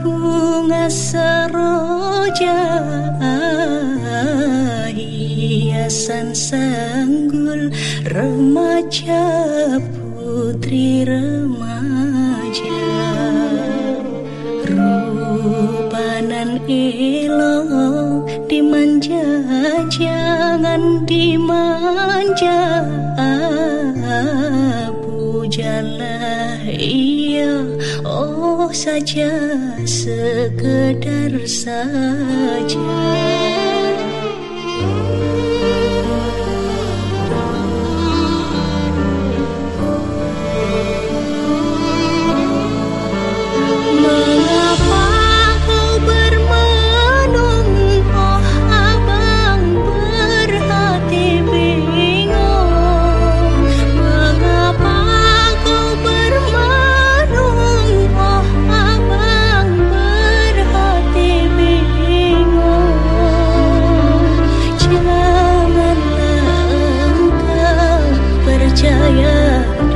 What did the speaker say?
bunga seroja hiasan sanggul remaja putri remaja. Rupanan elok dimanja jangan dimanja pujalah ia saja sekedar saja yeah.